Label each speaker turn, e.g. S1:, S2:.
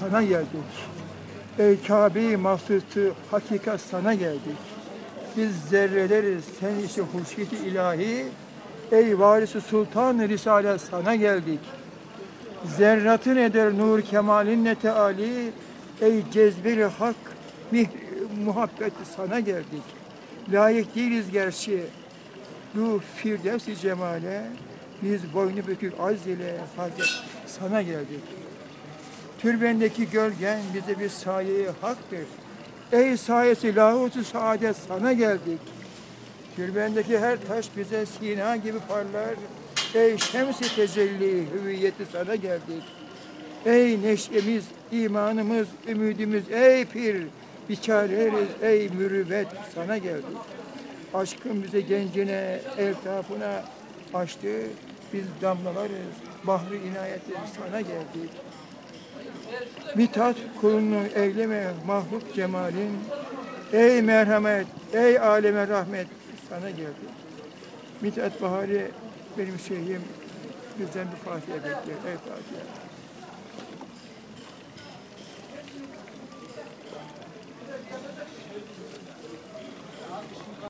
S1: sana geldik. Ey Kabe-i mahsusu hakikat sana geldik. Biz zerreleriz sen ise huşyeti ilahi. Ey varisi sultan risale sana geldik. Zerratın eder nur kemalinle teali. Ey cezbeli hak mih- muhabbeti sana geldik. Layık değiliz gerçi bu firdevs-i cemale biz boynu bükük az ile sana geldik. Türbendeki gölgen bize bir saye haktır. Ey sayesi lahutu saadet sana geldik. Türbendeki her taş bize sina gibi parlar. Ey şems-i tecelli hüviyeti sana geldik. Ey neşemiz, imanımız, ümidimiz, ey pir, biçareriz, ey mürüvvet sana geldik. Aşkın bize gencine, eltafına açtı. Biz damlalarız, bahri inayetin sana geldik. Mithat kulunu eyleme mahluk cemalin. Ey merhamet, ey aleme rahmet sana geldik. Mithat Bahari benim şeyhim bizden bir Fatiha bekliyor. Ey Fatiha.